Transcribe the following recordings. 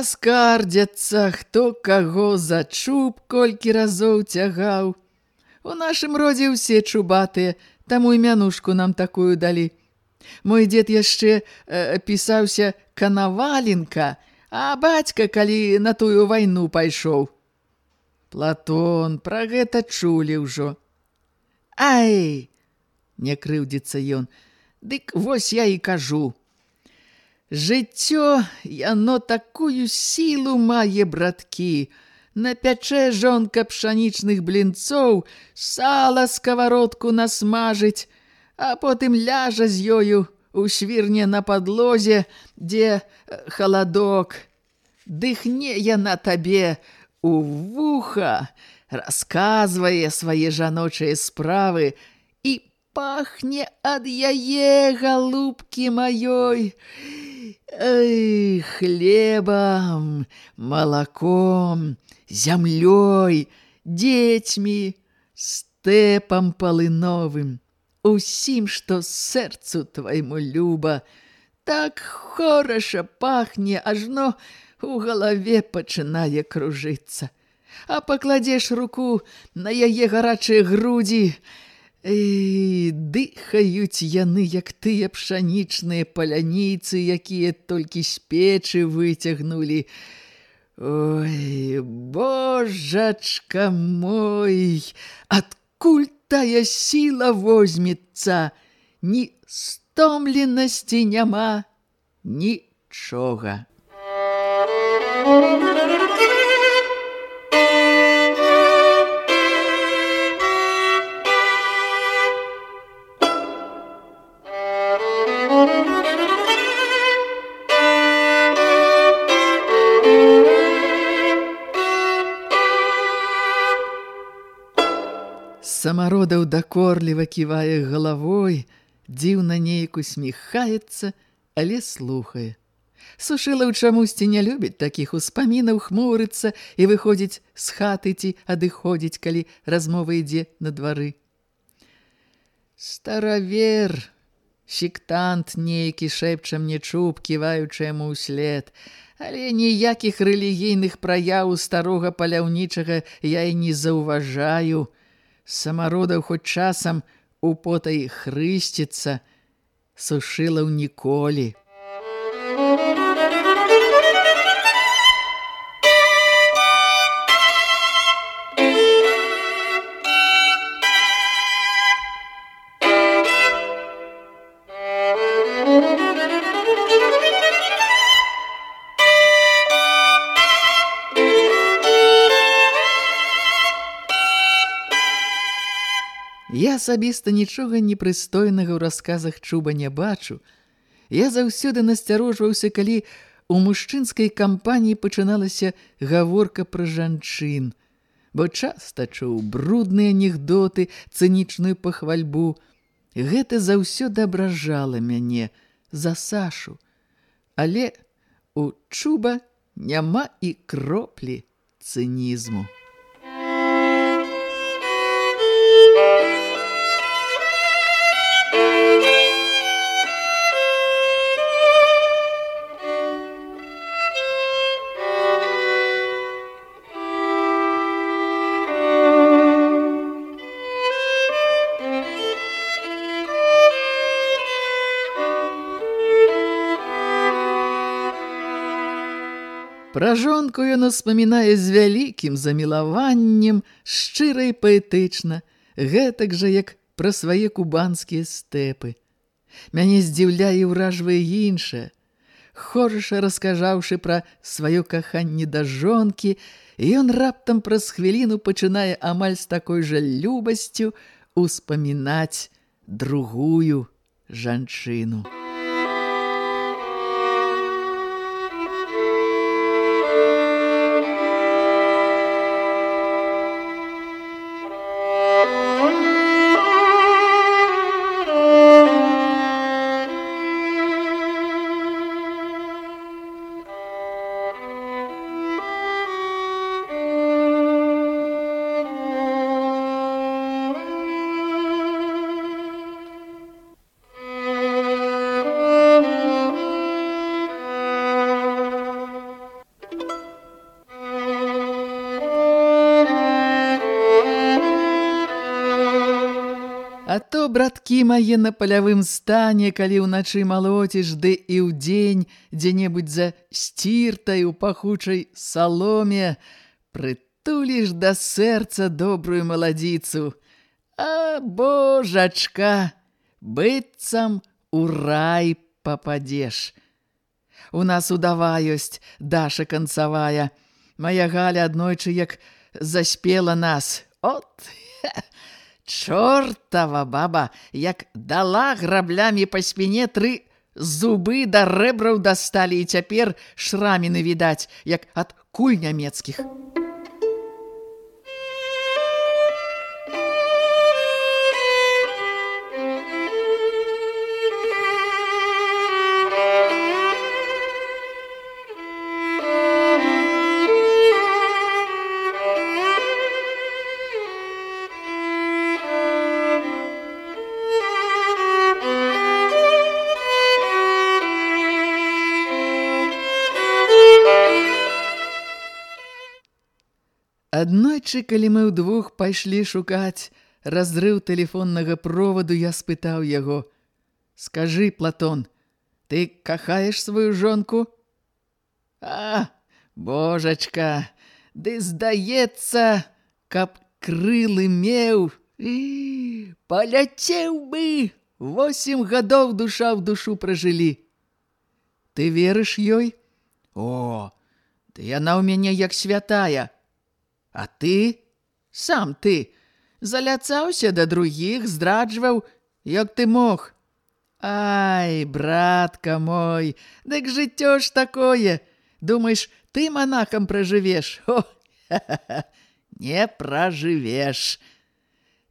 Паскардзяцца, хто каго за чуб колькі разоў цягаў. У нашым родзе ўсе чубатыя, таму і мянушку нам такую далі. Мой дзед яшчэ э, пісаўся канаваленка, а бацька, калі на тую вайну пайшоў. Платон, пра гэта чулі ўжо. Ай! Не крыўдзіцца ён. Дык вось я і кажу. Жыццё, яно такую сілу мае, браткі. Напячэ жонка пшанічных блінцоў, сала сковородку насмажыць, а потым ляжа з ёю у свірне на падлозе, дзе халадок. Дыхне яна табе у вуха, расказвае свае жаночыя справы пахне ад яе галубкі маёй. Эй, хлебом, молоком, землей, детьми, степом полыновым, усім, что сердцу твоему люба, так хорошо пахне, ажно у голове пачынае кружиться. А покладешь руку на яе гарачыя груди, Эй, дыхаюць яны, як тыя пшанічныя паляніцы, якія толькі з печы выцягнулі. Ой, божачка мой, адкуль тая сіла возьмецца? Ні стомленасці няма, нічога. Музыка Самародаў дакорліва ківае галавой, дзіўна неяк усміхаецца, але слухае. Сушылаў чамусьці не любіць такіх успамінаў хмурыцца і выходзіць з хаты ці адыходзіць, калі размова ідзе на двары. Старавер, сектант нейкі шэпча мне чуб, ківаючы яму ўслед, але ніякіх рэлігійных праяў старога паляўнічага я і не заўважаю, самародаў хоць часам у потай хрысціцца, сушыла ў ніколі. Асабіста нічога непрыстойнага ў расказах чуба не бачу. Я заўсёды насцярожваўся, калі у мужчынскай кампаніі пачыналася гаворка пра жанчын, бо часта чуў брудныя анекдоты, цынічную пахвальбу. Гэта заўсёды абражала мяне за Сашу. Але у чуба няма і кроплі цынізму. Пра жонку ён успамінае з вялікім замілаваннем, шчыра і паэтычна, гэтак жа, як пра свае кубанскія стэпы. Мяне здзіўляе і ўражвае іншае. Хорша раскажаўшы пра сваё каханне да жонкі, ён раптам праз хвіліну пачынае амаль з такой жа любасцю успамінаць другую жанчыну. Браткі мае на палявым стане, калі ўначы малоціш ды і ў дзень дзе-небудзь за сціртай у пахучай саломе, прытуліш да сэрца добрую маладзіцу. А, божачка, быццам у рай пападзеш. У нас удава ёсць Даша канцавая. Мая Галя аднойчы як заспела нас. От, Чортава баба, як дала граблямі па спіне тры зубы да рэбраў дасталі і цяпер шраміны відаць, як ад куль нямецкіх. Аднойчы, калі мы ўдвух пайшлі шукаць разрыў тэлефоннага проваду, я спытаў яго: « Скажы, Платон, ты кахаеш сваю жонку? А, божачка, ды здаецца, каб крылы меў і паляцеў бы. Восем гадоў душа ў душу пражылі. Ты верыш ёй? О, ды яна ў мяне як святая. А ты, сам ты, заляцаўся да другіх, здраджваў, як ты мог. Ай, братка мой, дык жыццё ж такое. Думаеш, ты манахам пражывеш? О, ха -ха -ха, не пражывеш.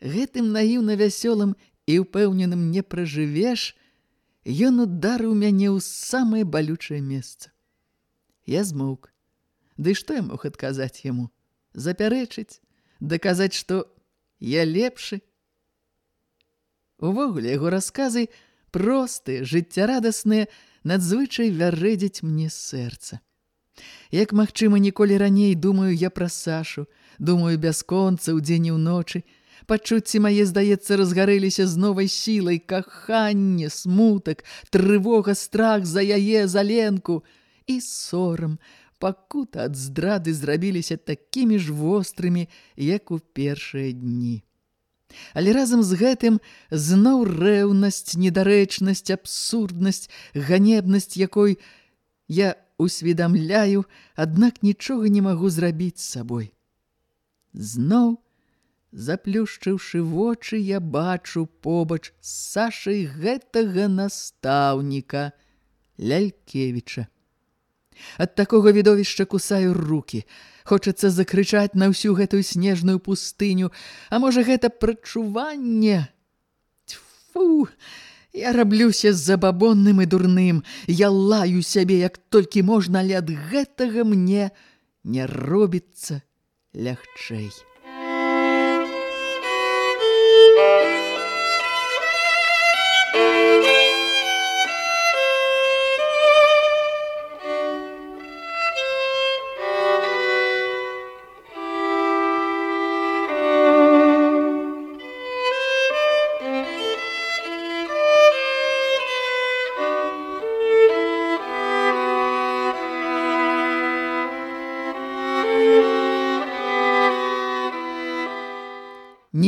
Гэтым наіўна вясёлым і ўпэўненым не пражывеш, ён ударыў мяне ў самае балючае месца. Я змоўк. Ды што я мог адказаць яму? Запярэчыць, даказаць, што я лепшы. Увогуле яго расказы простыя, жыццярадасныя, надзвычай вярэдзяць мне сэрца. Як магчыма, ніколі раней думаю я пра Сашу, думаю бясконца ў дзень і ўночы, пачуцці мае, здаецца, разгарэліся з новай сілай, каханне, смутак, трывога, страх за яе, за ленку і сорам, пакута ад здрады зрабіліся такімі ж вострымі, як у першыя дні. Але разам з гэтым зноў рэўнасць, недарэчнасць, абсурднасць, ганебнасць, якой я усведамляю, аднак нічога не магу зрабіць з сабой. Зноў, заплюшчыўшы вочы, я бачу побач з Сашай гэтага настаўніка Лялькевіча. Ад такога відовішча кусаю руки. Хочацца закрычаць на ўсю гэтую снежную пустыню. А можа, гэта прачуванне? Тьфу! Я раблюся забабонным і дурным. Я лаю сябе, як толькі можна, але ад гэтага мне не робіцца лягчэй.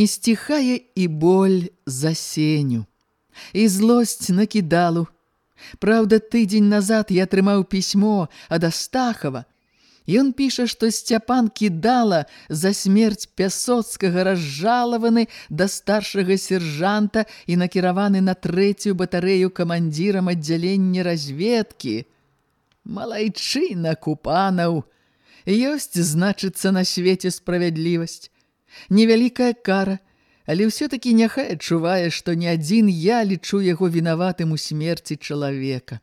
Не стихае і боль за сеню, і злосць на кідалу. Праўда, тыдзень назад я атрымаў пісьмо ад Астахава. Ён піша, што Сцяпан кідала за смерць Пясоцкага разжалаваны да старшага сержанта і накіраваны на трэцюю батарэю камандзірам аддзялення разведкі. Малайчына купанаў! Ёсць, значыцца, на свеце справядлівасць. Невялікая кара, але ўсё-такі няхай адчувае, што не адзін я лічу яго вінаватым у смерці чалавека.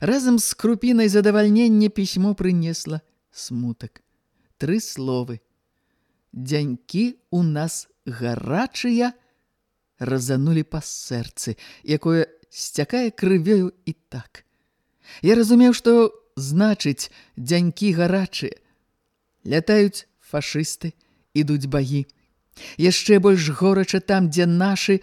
Разам з крупінай задавальнення пісьмо прынесла смутак. Тры словы. Дзянькі у нас гарачыя разанулі па сэрцы, якое сцякае крывёю і так. Я разумеў, што значыць дзянькі гарачыя. Лятаюць фашысты, ідуць баі. Яшчэ больш горача там, дзе нашы,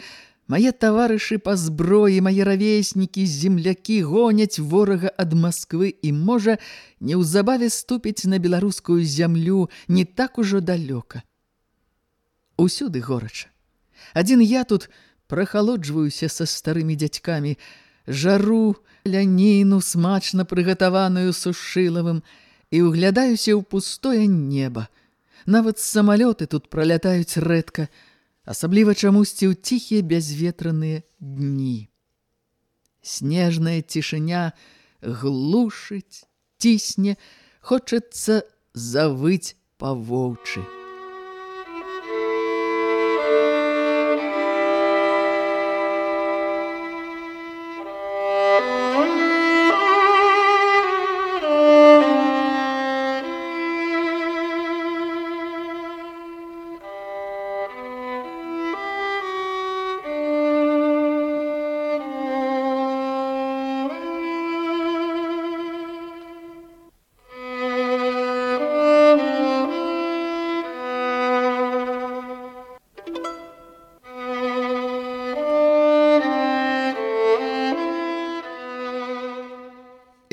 мае таварышы па зброі, мае равеснікі, землякі гоняць ворага ад Масквы і, можа, неўзабаве ступіць на беларускую зямлю не так ужо далёка. Усюды горача. Адзін я тут прахалоджваюся са старымі дзядзькамі, жару ляніну смачна прыгатаваную сушылавым і ўглядаюся ў пустое неба. Нават самалёты тут пролятаюць рэдка, асабліва чамусьці ў ціхія бязветраныя дні. Снежная цішыня глушыць, цісне, хочацца завыць па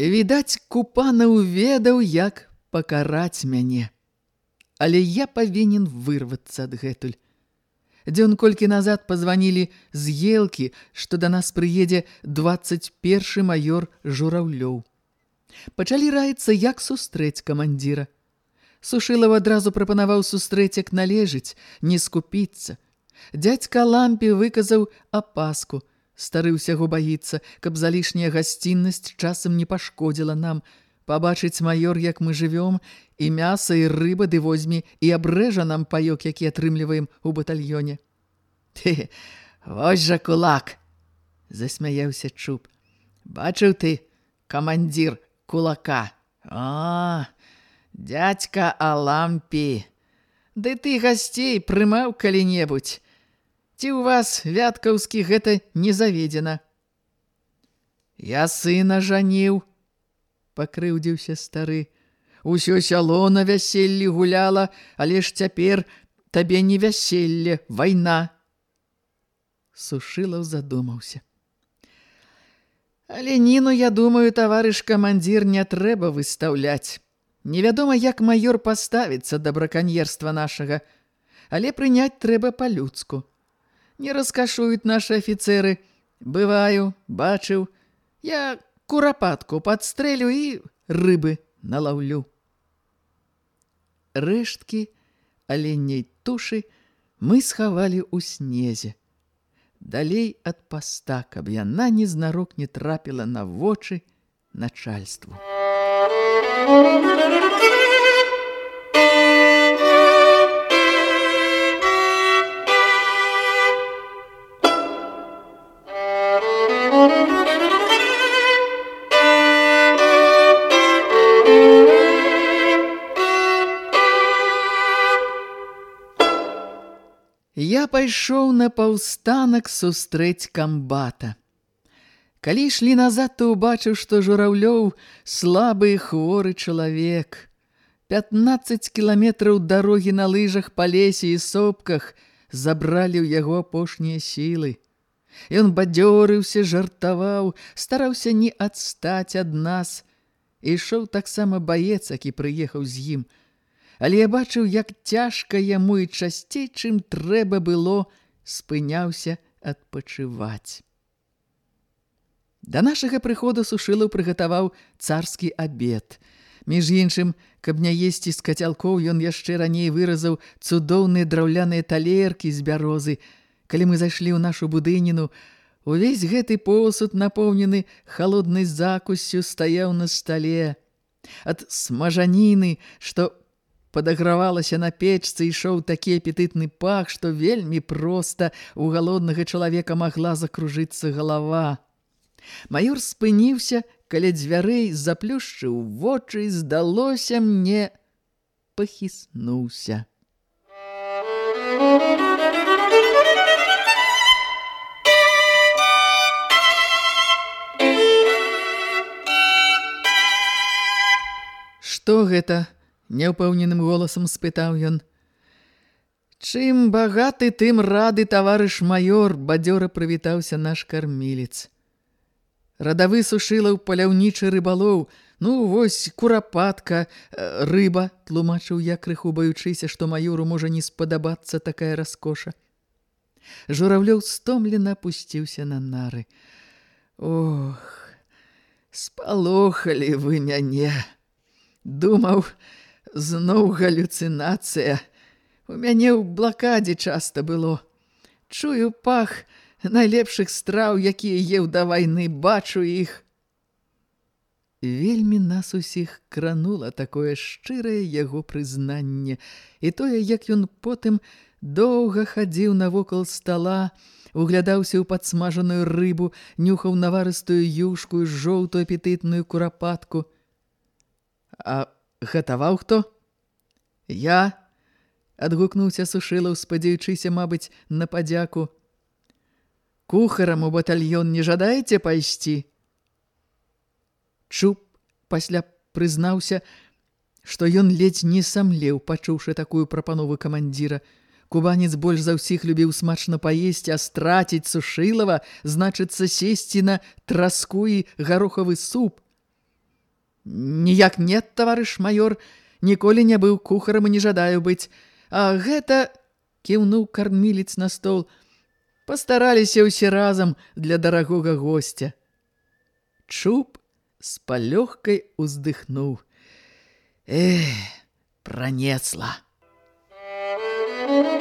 Відаць, купанаў ведаў, як пакараць мяне. Але я павінен вырвацца адгэтуль. Дзён колькі назад пазванілі з елкі, што да нас прыедзе 21 майор Жураўлёў. Пачалі раіцца, як сустрэць камандзіра. Сушылаў адразу прапанаваў сустрэць, як належыць, не скупіцца. Дядька Лампі выказаў апаску – Стары ўсяго баіцца, каб залішняя гасціннасць часам не пашкодзіла нам. Пабачыць майор, як мы жывём, і мяса, і рыба ды возьмі, і абрэжа нам паёк, які атрымліваем у батальёне. Ты, вось жа кулак! Засмяяўся чуб. Бачыў ты, камандзір кулака. А, дядька Алампі! Ды ты гасцей прымаў калі-небудзь. Ці ў вас, вяткаўскі, гэта не заведзена? Я сына жаніў, пакрыўдзіўся стары. Усё сяло на вяселлі гуляла, але ж цяпер табе не вяселле, вайна. Сушылаў задумаўся. Але Ніну, я думаю, таварыш камандзір не трэба выстаўляць. Невядома, як майор паставіцца да браканьерства нашага, але прыняць трэба па-людску не раскашуюць нашы афіцеры. Бываю, бачыў, я курапатку падстрэлю і рыбы налаўлю. Рэшткі аленняй тушы мы схавалі ў снезе. Далей ад паста, каб яна незнарок не трапіла на вочы начальству. Музыка пайшоў на паўстанак сустрэць камбата. Калі ішлі назад, то ўбачыў, што жураўлёў слабы хворы чалавек. 15 кіламетраў дарогі на лыжах па лесе і сопках забралі ў яго апошнія сілы. Ён бадзёрыўся, жартаваў, стараўся не адстаць ад нас. Ішоў таксама баец, які прыехаў з ім. Але я бачыў, як цяжка яму і часцей, чым трэба было, спыняўся адпачываць. Да нашага прыходу сушылаў прыгатаваў царскі абед. Між іншым, каб не есці з кацялкоў, ён яшчэ раней выразаў цудоўныя драўляныя талеркі з бярозы. Калі мы зайшлі ў нашу будыніну, увесь гэты посуд, напоўнены халоднай закусцю, стаяў на стале. Ад смажаніны, што падагравалася на печцы, ішоў такі апетытны пах, што вельмі проста у галоднага чалавека магла закружыцца галава. Маёр спыніўся, каля дзвярэй заплюшчыў вочы, здалося мне, пахіснуўся. Што гэта? Няўпэўненым голасам спытаў ён. Чым багаты, тым рады, таварыш маёр, бадзёра прывітаўся наш кармілец. Радавы сушылаў паляўнічы рыбалоў. Ну, вось, курапатка, э, рыба, тлумачыў я, крыху баючыся, што маёру можа не спадабацца такая раскоша. Журавлёў стомлена пусціўся на нары. Ох, спалохалі вы мяне. Думаў, зноў галюцынацыя. У мяне ў блакадзе часта было. Чую пах, найлепшых страў, якія еў да вайны, бачу іх. Вельмі нас усіх кранула такое шчырае яго прызнанне, і тое, як ён потым доўга хадзіў навокал стала, углядаўся ў падсмажаную рыбу, нюхаў наварыстую юшку і жоўтую апетытную курапатку. А гатаваў хто? Я адгукнуўся сушылаў, спадзяючыся, мабыць, на падзяку. Кухарам у батальён не жадаеце пайсці? Чуп пасля прызнаўся, што ён ледзь не самлеў, пачуўшы такую прапанову камандзіра. Кубанец больш за ўсіх любіў смачна паесці, а страціць сушылава, значыцца сесці на траску і гарохавы суп. Ніяк нет, таварыш маёр, ніколі не быў кухарам і не жадаю быць. А гэта, кіўнуў кармілец на стол, — Пастараліся ўсе разам для дарагога госця. Чуб з палёгкай уздыхнуў. Эх, пранецла. Thank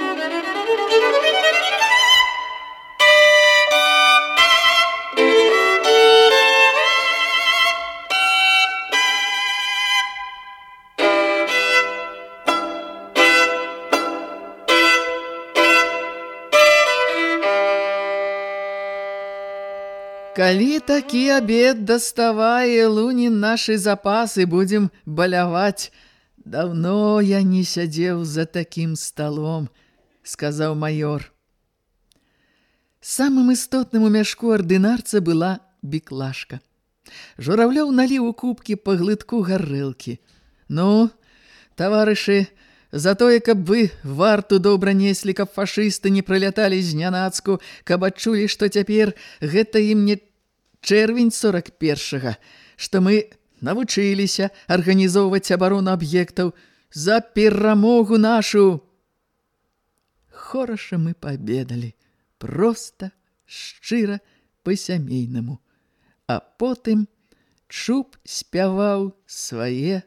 Калі такі абед даставае луні нашы запасы, будзем баляваць. Даўно я не сядзеў за такім сталом, сказаў маёр. Самым істотным у мяшку ардынарца была біклашка. Журавлёў наліў у кубкі па глытку гарэлкі. Ну, таварышы, за тое, каб вы варту добра неслі, каб фашысты не прыляталі з нянацку, каб адчулі, што цяпер гэта ім не чэрвень 41-га, што мы навучыліся арганізоўваць абарону аб'ектаў за перамогу нашу. Хораша мы пабедалі, проста, шчыра, па-сямейнаму. А потым чуб спяваў свае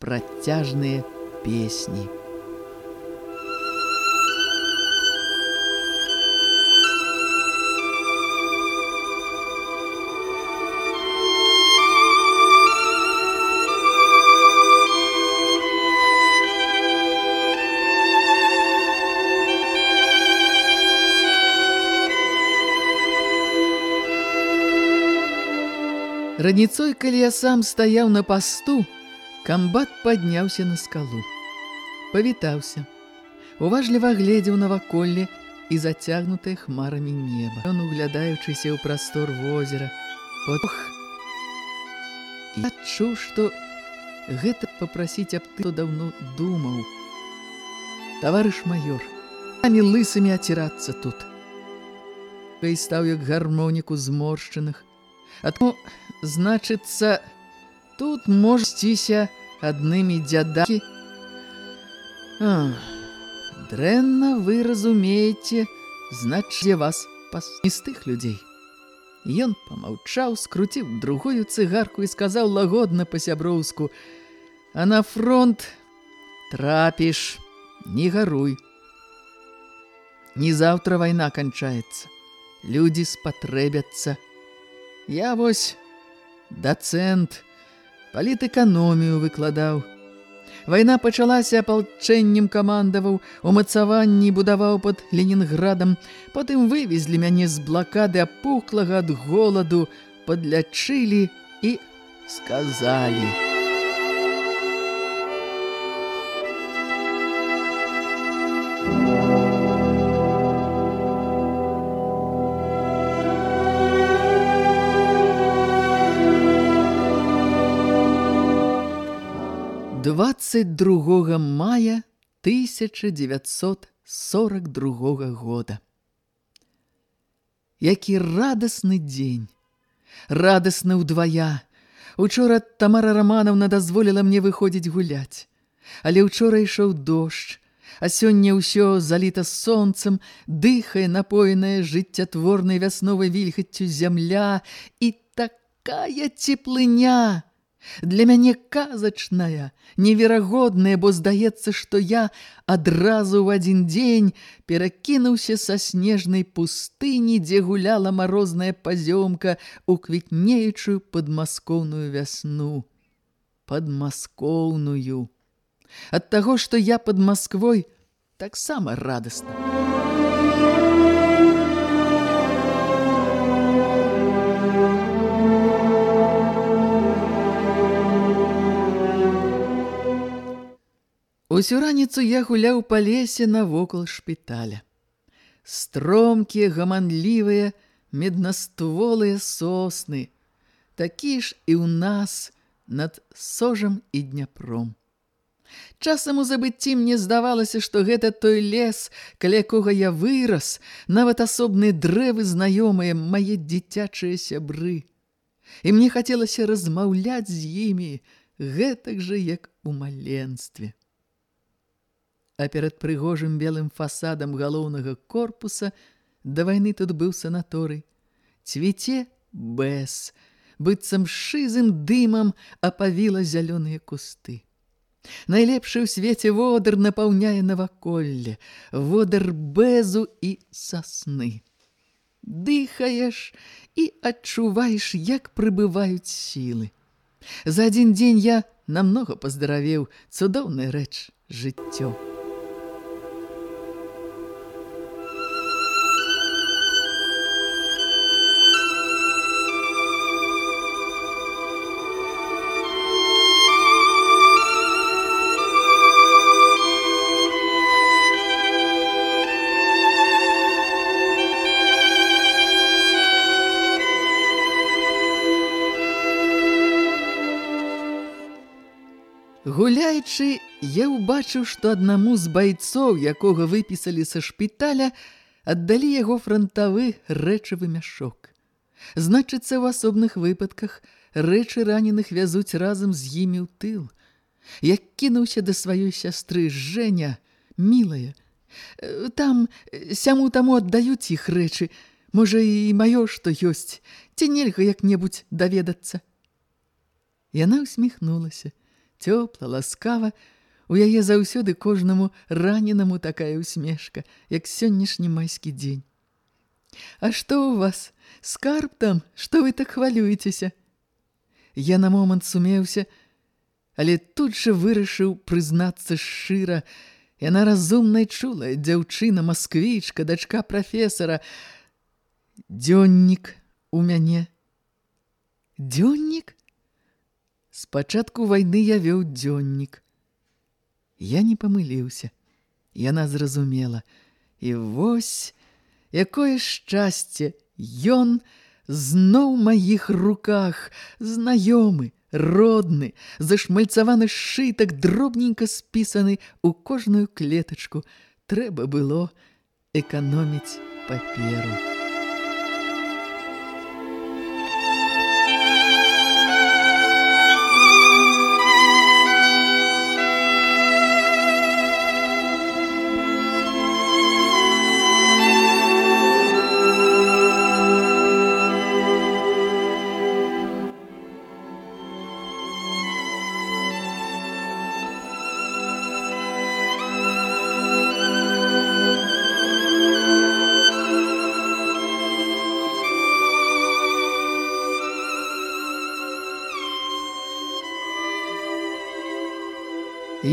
працяжныя песні. Раніцой, калі я сам стаяў на пасту, камбат падняўся на скалу. Павітаўся. Уважліва гледзеў на ваколле і зацягнутае хмарамі неба. Ён, углядаючыся ў прастор возера, потух. Я адчуў, што гэта папрасіць аб ты, даўно думаў. Таварыш маёр, самі лысымі ацірацца тут. Кай стаў як гармоніку зморшчыных, а тому Значыцца, тут можціся аднымі дзядакі. А, дрэнна вы разумееце, значыць вас пас не з тых людзей. Ён помаўчаў, скруціў другую цыгарку і сказаў лагодна па-сяброўску: « А на фронт трапіш, не гаруй. Не заўтра вайна канчаецца. Людзі спатрэбяцца. Я вось дацэнт, палітэканомію выкладаў. Вайна пачалася апалчэннем камандаваў, умацаванні будаваў пад Ленінградам, потым вывезлі мяне з блакады апухлага ад голаду, падлячылі і сказалі. Двадцать другого мая 1942 года. Які радасны дзень! Радасны ўдвая! Учора Тамара Раманаўна дазволіла мне выходзіць гуляць. Але ўчора ішоў дождж, а сёння ўсё заліта сонцам, дыхае напоеная жыццятворнай вясновай вільгаццю зямля і такая цеплыня! Для мяне казачная, неверагодная, бо здаецца, што я адразу ў адзін дзень перакінуўся са снежнай пустыні, дзе гуляла марозная пазёмка у квітнеючую падмаскоўную вясну. Падмаскоўную. Ад таго, што я пад Масквой, таксама радасна. Усю раніцу я гуляў па лесе навокал шпіталя. Стромкія, гаманлівыя, меднастволыя сосны. Такі ж і ў нас над сожам і дняпром. Часам у забыцці мне здавалася, што гэта той лес, каля якога я вырас, нават асобныя дрэвы знаёмыя, мае дзіцячыя сябры. І мне хацелася размаўляць з імі, гэтак жа, як у маленстве а перад прыгожым белым фасадам галоўнага корпуса да вайны тут быў санаторый. Цвіце бэс, быццам шызым дымам апавіла зялёныя кусты. Найлепшы ў свеце водар напаўняе наваколле, водар бэзу і сасны. Дыхаеш і адчуваеш, як прыбываюць сілы. За адзін дзень я намнога паздаравеў цудоўная рэч жыццё. Гуляючы, я ўбачыў, што аднаму з байцоў, якога выпісалі са шпіталя, аддалі яго франтавы рэчавы мяшок. Значыцца, ў асобных выпадках рэчы раненых вязуць разам з імі ў тыл. Я кінуўся да сваёй сястры Жэня, мілая. Там, сяму таму аддаюць іх рэчы, можа і маё, што ёсць, ці нельга як-небудзь даведацца. Яна усміхнулася цёпла, ласкава, у яе заўсёды кожнаму раненаму такая усмешка, як сённяшні майскі дзень. А што ў вас? Скарб там, што вы так хвалюецеся? Я на момант сумеўся, але тут жа вырашыў прызнацца шчыра. Яна разумна і чулая дзяўчына, масквічка, дачка прафесара. Дзённік у мяне. Дзённік? З пачатку вайны я вёў дзённік. Я не памыліўся. Яна зразумела. І вось, якое шчасце, ён зноў маіх руках, знаёмы, родны, зашмальцаваны шытак, дробненька спісаны ў кожную клетачку. Трэба было эканоміць паперу.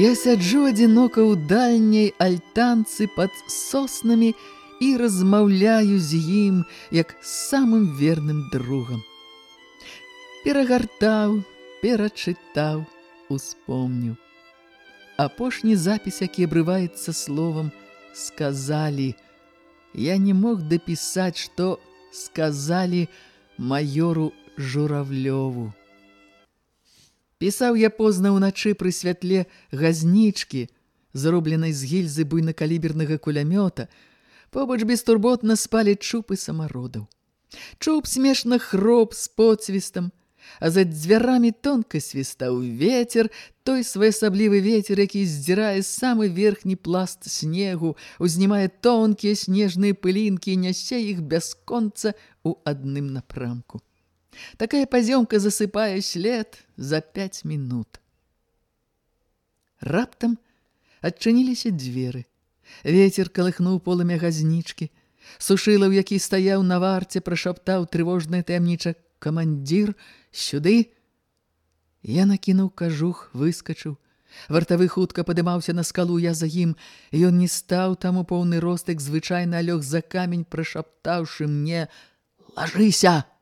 Я сяджу адзінока ў дальняй альтанцы пад соснамі і размаўляю з ім, як самым верным другам. Перагартаў, перачытаў, успомніў. Апошні запіс, які абрываецца словам «сказалі». Я не мог дапісаць, што сказалі майору Журавлёву. Пісаў я позна ўначы пры святле газнічкі, зробленай з гільзы буйнакалібернага кулямёта, побач бестурботна спалі чупы самародаў. Чуп смешна хроп з подсвістам, а за дзвярамі тонка свістаў ветер, той своеасаблівы ветер, які здзірае самы верхні пласт снегу, узнімае тонкія снежныя пылінкі і нясе іх бясконца ў адным напрамку. Такая поземка засыпае след за пять минут. Раптам адчыніліся дзверы. Вецер калыхнуў полымя газнічкі. Сушылаў, які стаяў на варце, прашаптаў трывожная таямніча «Камандзір, сюды!» Я накінуў кажух, выскачыў. Вартавы хутка падымаўся на скалу, я за ім. Ён не стаў там у поўны ростык, звычайна лёг за камень, прашаптаўшы мне «Лажыся!»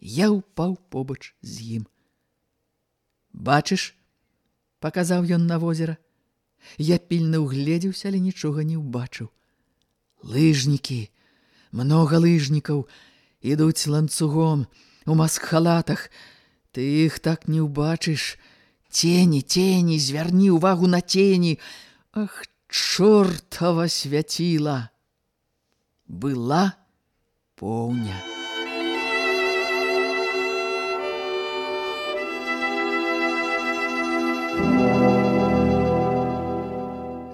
Я ўпаў побач з ім. «Бачыш?» – паказаў ён на возера. Я пільна ўгледзеўся, але нічога не ўбачыў. Лыжнікі, многа лыжнікаў, ідуць ланцугом, у маск-халатах. Ты іх так не ўбачыш. Тені, тені, звярні ўвагу на тені. Ах, чортава свяціла! Была поўня.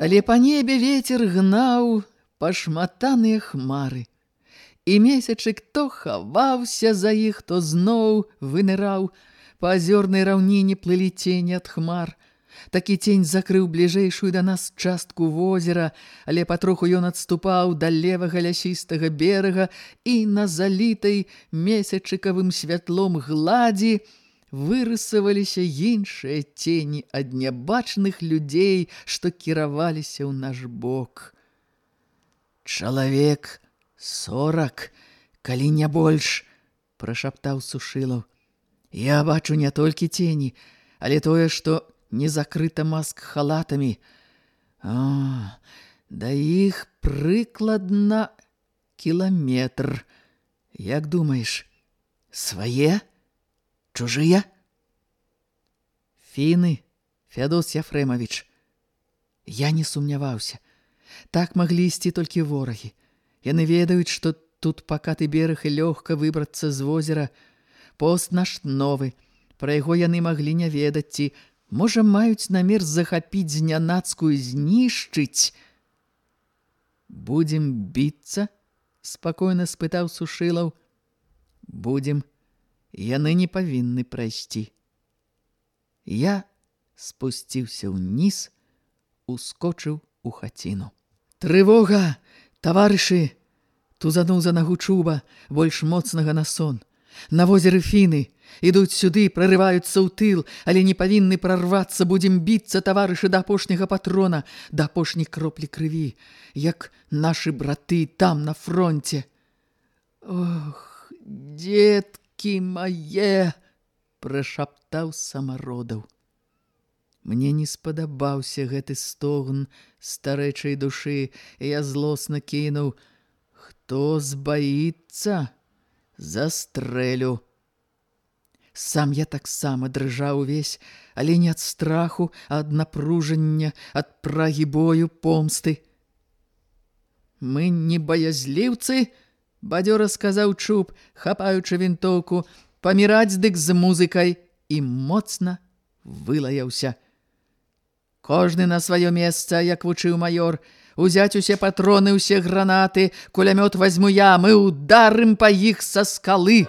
Але па небе ветер гнаў пашматаныя хмары. І месячык то хаваўся за іх, то зноў выныраў, па азёрнай раўніне плылі цені ад хмар. Такі цень закрыў бліжэйшую да нас частку возера, але патроху ён адступаў да левага лясістага берага і на залітай месячыкавым святлом гладзі, вырысаваліся іншыя тені ад нябачных людзей, што кіраваліся ў наш бок. Чалавек сорак, калі не больш, прашаптаў сушылаў. Я бачу не толькі тені, але тое, што не закрыта маск халатамі. А, да іх прыкладна кіламетр. Як думаеш, свае? Чужыя? Фіны, Феодос Яфрэмавіч. Я не сумняваўся. Так маглі ісці толькі ворагі. Яны ведаюць, што тут пакаты бераг і лёгка выбрацца з возера. Пост наш новы. Пра яго яны маглі не ведаць ці, можа, маюць намер захапіць знянацкую знішчыць. Будзем біцца? спакойна спытаў сушылаў. Будзем яны не павінны прайсці. Я спусціўся ўніз, ускочыў у хаціну. Трывога, таварышы! Тузануў за нагу чуба, больш моцнага на сон. На возеры фіны, ідуць сюды, прорываюцца ў тыл, але не павінны прорвацца, будзем біцца, таварышы, да апошняга патрона, да апошняй кроплі крыві, як нашы браты там, на фронте. Ох, дзетка! Дзеткі мае прашаптаў самародаў мне не спадабаўся гэты стогн старэчай душы і я злосна кінуў. Хто збаіцца застрэлю сам я таксама дрыжаў увесь але не ад страху ад напружання ад прагі бою помсты. Мы не баязліўцы бадзёра сказаў чуб, хапаючы вінтоўку, паміраць дык з музыкай і моцна вылаяўся. Кожны на сваё месца, як вучыў маёр, узяць усе патроны, усе гранаты, кулямёт возьму я, мы ударым па іх са скалы.